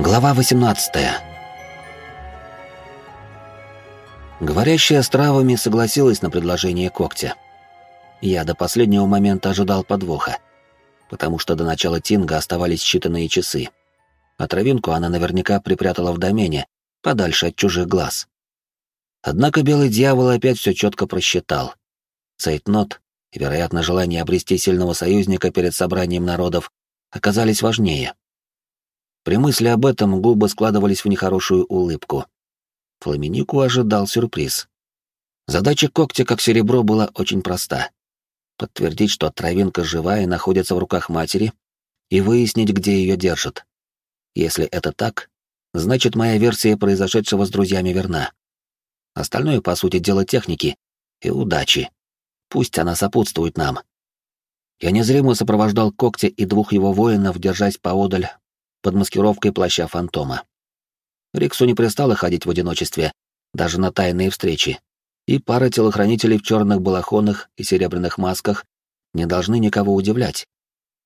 Глава 18 Говорящая с травами согласилась на предложение когтя. Я до последнего момента ожидал подвоха, потому что до начала Тинга оставались считанные часы. А травинку она наверняка припрятала в домене, подальше от чужих глаз. Однако белый дьявол опять все четко просчитал. Цейтнот и, вероятно, желание обрести сильного союзника перед собранием народов оказались важнее. При мысли об этом губы складывались в нехорошую улыбку. Фламинику ожидал сюрприз. Задача когтя, как серебро, была очень проста. Подтвердить, что травинка жива и находится в руках матери, и выяснить, где ее держат. Если это так, значит, моя версия произошедшего с друзьями верна. Остальное, по сути, дело техники и удачи. Пусть она сопутствует нам. Я незримо сопровождал когтя и двух его воинов, держась поодаль под маскировкой плаща фантома. Риксу не пристало ходить в одиночестве, даже на тайные встречи, и пара телохранителей в черных балахонах и серебряных масках не должны никого удивлять,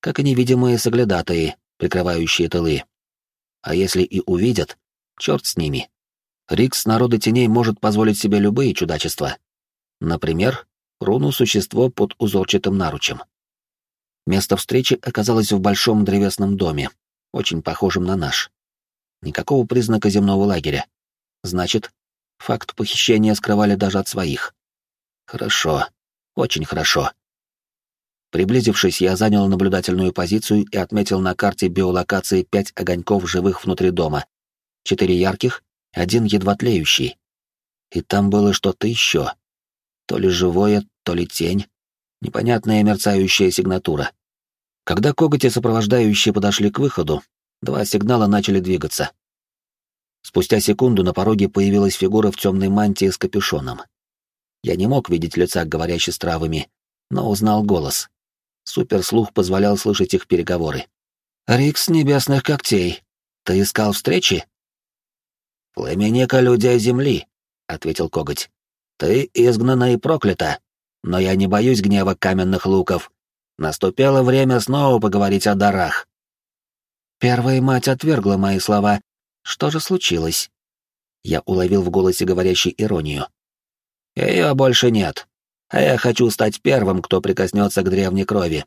как и невидимые соглядатые, прикрывающие тылы. А если и увидят, черт с ними. Рикс народа теней может позволить себе любые чудачества. Например, руну существо под узорчатым наручем. Место встречи оказалось в большом древесном доме, очень похожим на наш. Никакого признака земного лагеря. Значит, факт похищения скрывали даже от своих. Хорошо, очень хорошо. Приблизившись, я занял наблюдательную позицию и отметил на карте биолокации пять огоньков живых внутри дома. Четыре ярких, один едва тлеющий. И там было что-то еще. То ли живое, то ли тень. Непонятная мерцающая сигнатура. Когда коготи сопровождающие подошли к выходу, два сигнала начали двигаться. Спустя секунду на пороге появилась фигура в темной мантии с капюшоном. Я не мог видеть лица, говорящей с травами, но узнал голос. Суперслух позволял слышать их переговоры. «Рикс Небесных Когтей, ты искал встречи?» «Племенника людей Земли», — ответил коготь. «Ты изгнана и проклята, но я не боюсь гнева каменных луков. Наступило время снова поговорить о дарах. Первая мать отвергла мои слова. Что же случилось? Я уловил в голосе говорящей иронию. Ее больше нет. А я хочу стать первым, кто прикоснется к древней крови.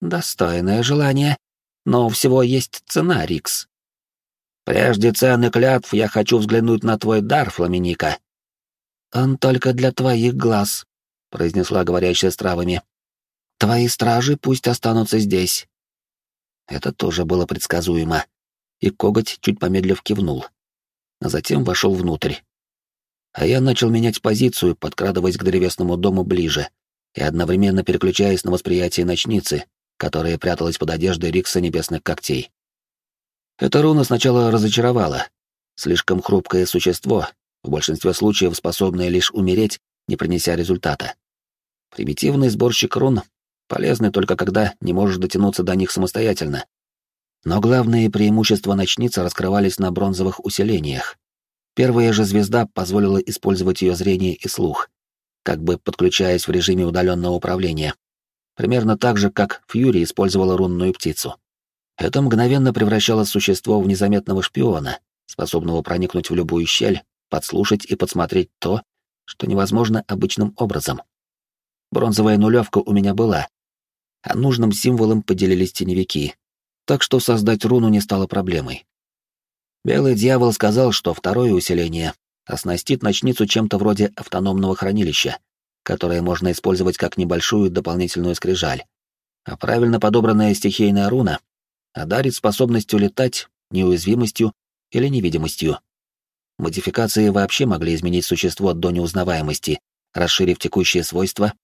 Достойное желание, но у всего есть цена, Рикс. Прежде цены клятв я хочу взглянуть на твой дар, Фламиника. Он только для твоих глаз, произнесла говорящая с травами. Твои стражи пусть останутся здесь. Это тоже было предсказуемо. И коготь, чуть помедлив, кивнул. А затем вошел внутрь. А я начал менять позицию, подкрадываясь к древесному дому ближе и одновременно переключаясь на восприятие ночницы, которая пряталась под одеждой Рикса Небесных Когтей. Эта руна сначала разочаровала. Слишком хрупкое существо, в большинстве случаев способное лишь умереть, не принеся результата. Примитивный сборщик рун полезны только когда не можешь дотянуться до них самостоятельно. Но главные преимущества ночницы раскрывались на бронзовых усилениях. Первая же звезда позволила использовать ее зрение и слух, как бы подключаясь в режиме удаленного управления. Примерно так же, как Фьюри использовала рунную птицу. Это мгновенно превращало существо в незаметного шпиона, способного проникнуть в любую щель, подслушать и подсмотреть то, что невозможно обычным образом. Бронзовая нулевка у меня была, а нужным символом поделились теневики, так что создать руну не стало проблемой. Белый дьявол сказал, что второе усиление оснастит ночницу чем-то вроде автономного хранилища, которое можно использовать как небольшую дополнительную скрижаль. А правильно подобранная стихийная руна одарит способностью летать, неуязвимостью или невидимостью. Модификации вообще могли изменить существо до неузнаваемости, расширив текущие свойства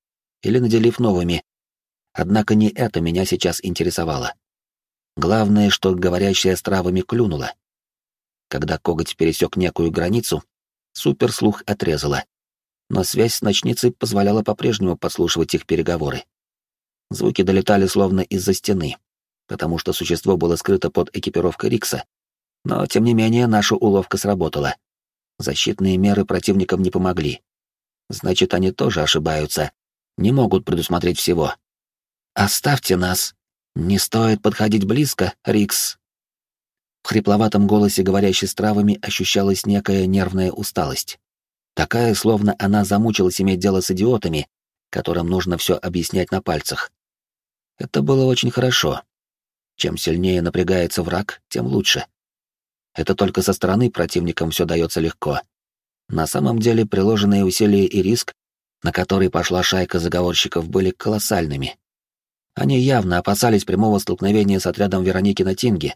или наделив новыми, Однако не это меня сейчас интересовало. Главное, что говорящая с травами клюнула. Когда коготь пересек некую границу, суперслух отрезала. Но связь с ночницей позволяла по-прежнему подслушивать их переговоры. Звуки долетали словно из-за стены, потому что существо было скрыто под экипировкой Рикса. Но, тем не менее, наша уловка сработала. Защитные меры противникам не помогли. Значит, они тоже ошибаются, не могут предусмотреть всего. «Оставьте нас. Не стоит подходить близко, Рикс». В хрипловатом голосе, говорящей с травами, ощущалась некая нервная усталость. Такая, словно она замучилась иметь дело с идиотами, которым нужно все объяснять на пальцах. Это было очень хорошо. Чем сильнее напрягается враг, тем лучше. Это только со стороны противникам все дается легко. На самом деле приложенные усилия и риск, на который пошла шайка заговорщиков, были колоссальными. Они явно опасались прямого столкновения с отрядом Вероники на Тинге,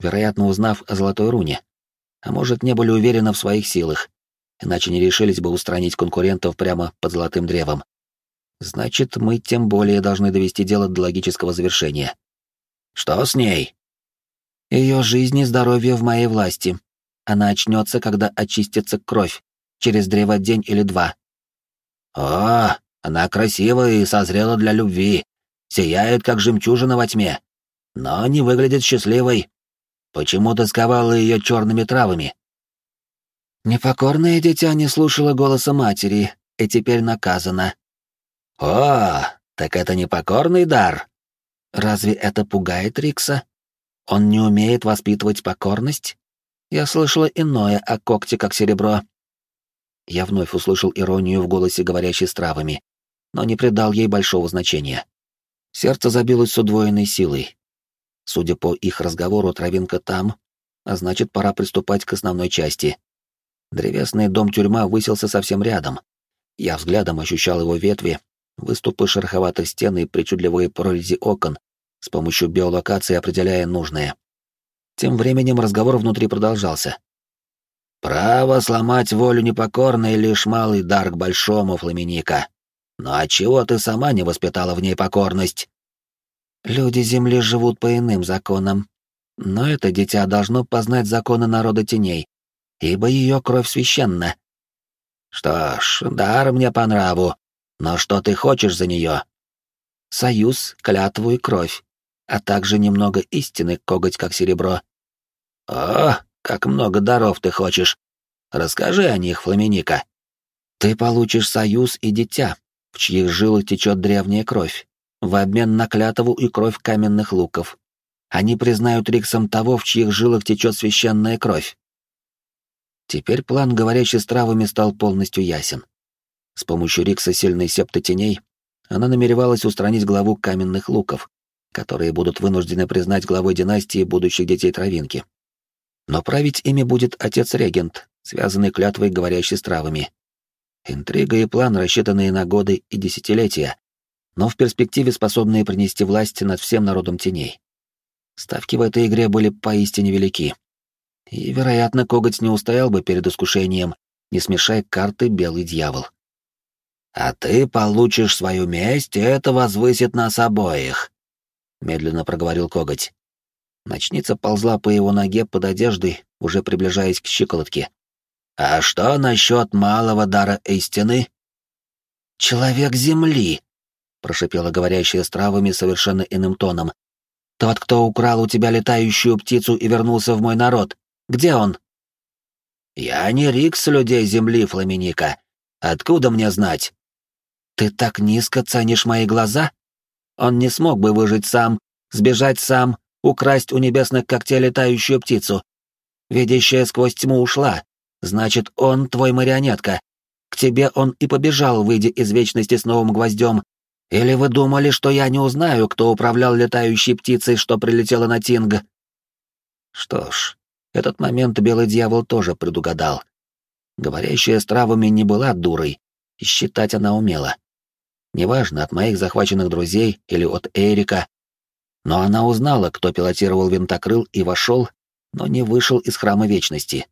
вероятно, узнав о Золотой Руне. А может, не были уверены в своих силах, иначе не решились бы устранить конкурентов прямо под Золотым Древом. Значит, мы тем более должны довести дело до логического завершения. Что с ней? Ее жизнь и здоровье в моей власти. Она очнется, когда очистится кровь, через древо день или два. О, она красивая и созрела для любви, сияет, как жемчужина во тьме, но не выглядит счастливой. Почему ты сковала ее черными травами? Непокорное дитя не слушало голоса матери и теперь наказано. О, так это непокорный дар. Разве это пугает Рикса? Он не умеет воспитывать покорность? Я слышала иное о когте, как серебро. Я вновь услышал иронию в голосе, говорящей с травами, но не придал ей большого значения. Сердце забилось с удвоенной силой. Судя по их разговору, травинка там, а значит, пора приступать к основной части. Древесный дом-тюрьма высился совсем рядом. Я взглядом ощущал его ветви, выступы шероховатых стен и причудливые прорези окон, с помощью биолокации определяя нужное. Тем временем разговор внутри продолжался. «Право сломать волю непокорной — лишь малый дар к большому, Фламиника. Но отчего ты сама не воспитала в ней покорность?» «Люди Земли живут по иным законам. Но это дитя должно познать законы народа теней, ибо ее кровь священна». «Что ж, дар мне по нраву, но что ты хочешь за нее?» «Союз, клятву и кровь, а также немного истины, коготь как серебро». «О, как много даров ты хочешь! Расскажи о них, Фламиника». «Ты получишь союз и дитя, в чьих жилах течет древняя кровь, в обмен на клятву и кровь каменных луков. Они признают Риксом того, в чьих жилах течет священная кровь. Теперь план, говорящий с травами, стал полностью ясен. С помощью Рикса сильной септы теней она намеревалась устранить главу каменных луков, которые будут вынуждены признать главой династии будущих детей Травинки. Но править ими будет отец-регент, связанный клятвой, говорящей с травами. Интрига и план, рассчитанные на годы и десятилетия, но в перспективе способные принести власть над всем народом теней. Ставки в этой игре были поистине велики. И, вероятно, коготь не устоял бы перед искушением, не смешая карты белый дьявол. «А ты получишь свою месть, и это возвысит нас обоих», — медленно проговорил коготь. Ночница ползла по его ноге под одеждой, уже приближаясь к щиколотке. «А что насчет малого дара истины?» «Человек Земли», — прошипела говорящая с травами совершенно иным тоном. «Тот, кто украл у тебя летающую птицу и вернулся в мой народ. Где он?» «Я не Рикс людей Земли, Фламиника. Откуда мне знать?» «Ты так низко ценишь мои глаза? Он не смог бы выжить сам, сбежать сам, украсть у небесных когтей летающую птицу. Видящая сквозь тьму ушла. Значит, он твой марионетка. К тебе он и побежал, выйдя из вечности с новым гвоздем. Или вы думали, что я не узнаю, кто управлял летающей птицей, что прилетела на Тинг?» Что ж, этот момент белый дьявол тоже предугадал. Говорящая с травами не была дурой, и считать она умела. Неважно, от моих захваченных друзей или от Эрика, но она узнала, кто пилотировал винтокрыл и вошел, но не вышел из Храма Вечности.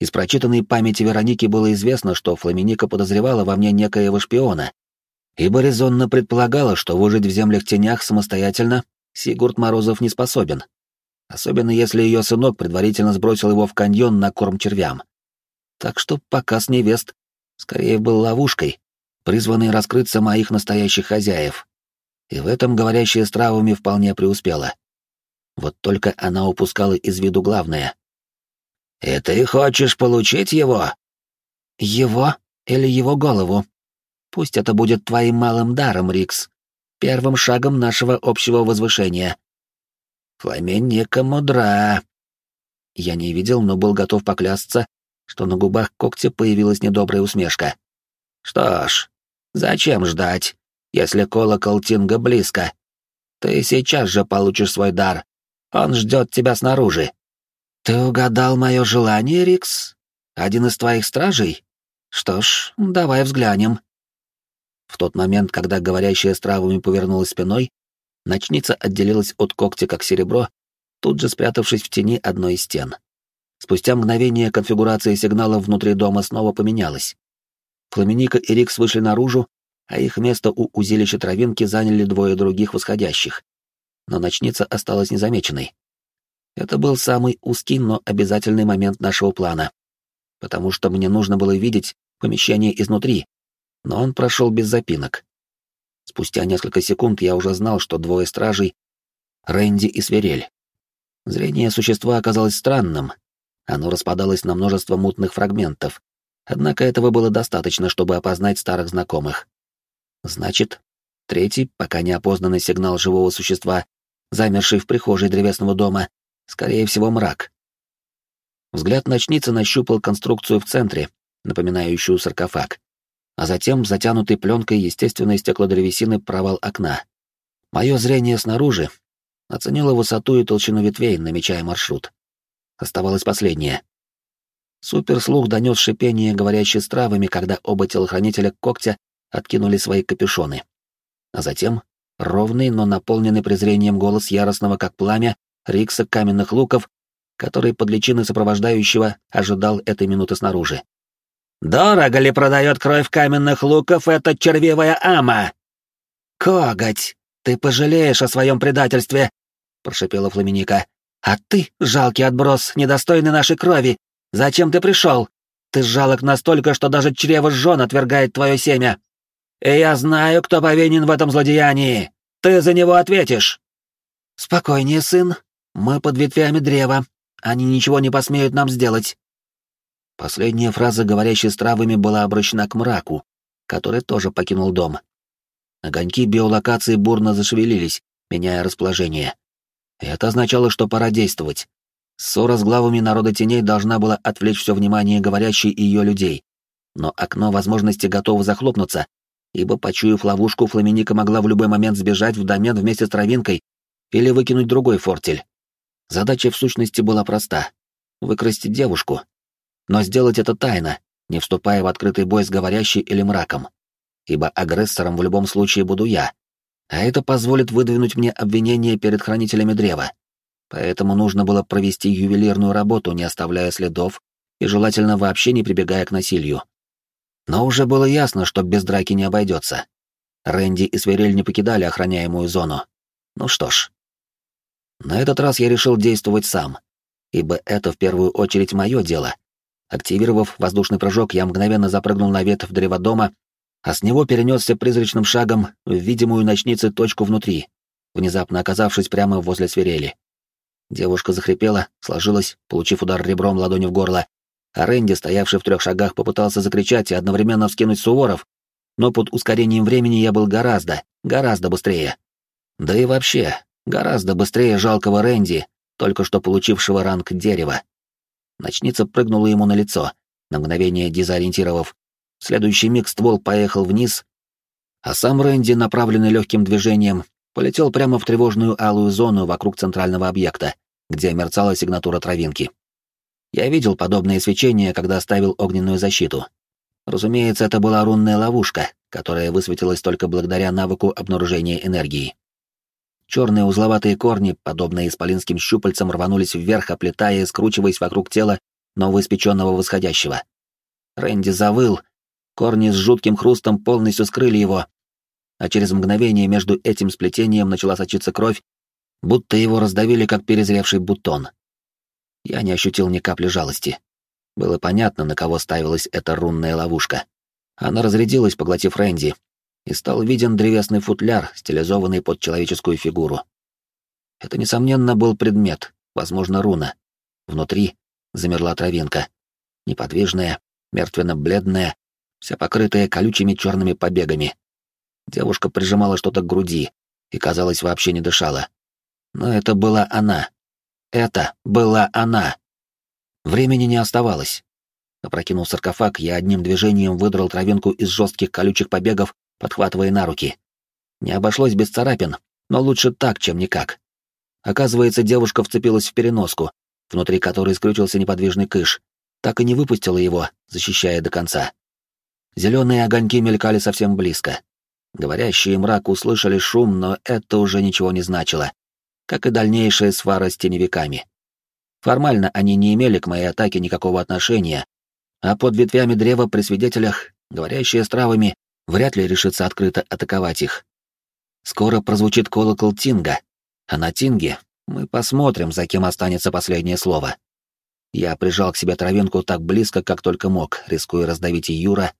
Из прочитанной памяти Вероники было известно, что Фламиника подозревала во мне некоего шпиона, ибо резонно предполагала, что выжить в землях-тенях самостоятельно Сигурд Морозов не способен, особенно если ее сынок предварительно сбросил его в каньон на корм червям. Так что показ невест скорее был ловушкой, призванной раскрыться моих настоящих хозяев, и в этом говорящая с травами вполне преуспела. Вот только она упускала из виду главное. «И ты хочешь получить его?» «Его или его голову? Пусть это будет твоим малым даром, Рикс, первым шагом нашего общего возвышения». «Фламеника мудра. я не видел, но был готов поклясться, что на губах когтя появилась недобрая усмешка. «Что ж, зачем ждать, если колокол Тинга близко? Ты сейчас же получишь свой дар. Он ждет тебя снаружи». «Ты угадал мое желание, Рикс? Один из твоих стражей? Что ж, давай взглянем». В тот момент, когда говорящая с травами повернулась спиной, ночница отделилась от когтя как серебро, тут же спрятавшись в тени одной из стен. Спустя мгновение конфигурация сигнала внутри дома снова поменялась. Фламиника и Рикс вышли наружу, а их место у узилища травинки заняли двое других восходящих. Но ночница осталась незамеченной. Это был самый узкий, но обязательный момент нашего плана, потому что мне нужно было видеть помещение изнутри, но он прошел без запинок. Спустя несколько секунд я уже знал, что двое стражей — Рэнди и Сверель. Зрение существа оказалось странным. Оно распадалось на множество мутных фрагментов, однако этого было достаточно, чтобы опознать старых знакомых. Значит, третий, пока не опознанный сигнал живого существа, замерший в прихожей древесного дома, скорее всего, мрак. Взгляд ночницы нащупал конструкцию в центре, напоминающую саркофаг, а затем затянутый пленкой естественной стеклодревесины провал окна. Мое зрение снаружи оценило высоту и толщину ветвей, намечая маршрут. Оставалось последнее. Суперслух донес шипение, говорящее с травами, когда оба телохранителя когтя откинули свои капюшоны. А затем ровный, но наполненный презрением голос яростного, как пламя, Рикса каменных луков, который под личиной сопровождающего ожидал этой минуты снаружи. «Дорого ли продает кровь каменных луков эта червивая ама?» «Коготь, ты пожалеешь о своем предательстве!» — прошипела Фламиника. «А ты, жалкий отброс, недостойный нашей крови, зачем ты пришел? Ты жалок настолько, что даже чрево жжен отвергает твое семя. И я знаю, кто повинен в этом злодеянии. Ты за него ответишь!» «Спокойнее, сын. Мы под ветвями древа. Они ничего не посмеют нам сделать». Последняя фраза, говорящая с травами, была обращена к мраку, который тоже покинул дом. Огоньки биолокации бурно зашевелились, меняя расположение. Это означало, что пора действовать. Ссора с главами народа теней должна была отвлечь все внимание говорящей и ее людей. Но окно возможности готово захлопнуться, ибо, почуяв ловушку, Фламиника могла в любой момент сбежать в домен вместе с травинкой или выкинуть другой фортель. Задача в сущности была проста — выкрасть девушку. Но сделать это тайно, не вступая в открытый бой с говорящей или мраком. Ибо агрессором в любом случае буду я. А это позволит выдвинуть мне обвинение перед хранителями древа. Поэтому нужно было провести ювелирную работу, не оставляя следов, и желательно вообще не прибегая к насилию. Но уже было ясно, что без драки не обойдется. Рэнди и Сверель не покидали охраняемую зону. Ну что ж. На этот раз я решил действовать сам, ибо это в первую очередь мое дело. Активировав воздушный прыжок, я мгновенно запрыгнул на ветвь древодома, а с него перенесся призрачным шагом в видимую ночнице точку внутри, внезапно оказавшись прямо возле свирели. Девушка захрипела, сложилась, получив удар ребром ладони в горло, а Рэнди, стоявший в трех шагах, попытался закричать и одновременно вскинуть Суворов, но под ускорением времени я был гораздо, гораздо быстрее. Да и вообще, гораздо быстрее жалкого Рэнди, только что получившего ранг дерева. Ночница прыгнула ему на лицо, на мгновение дезориентировав. В следующий миг ствол поехал вниз, а сам Рэнди, направленный легким движением, полетел прямо в тревожную алую зону вокруг центрального объекта, где мерцала сигнатура травинки. Я видел подобное свечение, когда ставил огненную защиту. Разумеется, это была рунная ловушка, которая высветилась только благодаря навыку обнаружения энергии. Черные узловатые корни, подобные исполинским щупальцам, рванулись вверх, оплетая и скручиваясь вокруг тела новоиспеченного восходящего. Рэнди завыл, корни с жутким хрустом полностью скрыли его, а через мгновение между этим сплетением начала сочиться кровь, будто его раздавили, как перезревший бутон. Я не ощутил ни капли жалости. Было понятно, на кого ставилась эта рунная ловушка. Она разрядилась, поглотив Рэнди, и стал виден древесный футляр, стилизованный под человеческую фигуру. Это, несомненно, был предмет, возможно, руна. Внутри замерла травинка. Неподвижная, мертвенно-бледная, вся покрытая колючими черными побегами. Девушка прижимала что-то к груди и, казалось, вообще не дышала. Но это была она. Это была она. Времени не оставалось. Опрокинув саркофаг, я одним движением выдрал травинку из жестких колючих побегов, подхватывая на руки. Не обошлось без царапин, но лучше так, чем никак. Оказывается, девушка вцепилась в переноску, внутри которой скрючился неподвижный кыш, так и не выпустила его, защищая до конца. Зеленые огоньки мелькали совсем близко. Говорящие мрак услышали шум, но это уже ничего не значило, как и дальнейшая свара с теневиками. Формально они не имели к моей атаке никакого отношения, а под ветвями древа при свидетелях, говорящие с травами, вряд ли решится открыто атаковать их. Скоро прозвучит колокол Тинга, а на Тинге мы посмотрим, за кем останется последнее слово. Я прижал к себе травинку так близко, как только мог, рискуя раздавить Юра,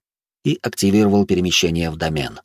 и активировал перемещение в домен.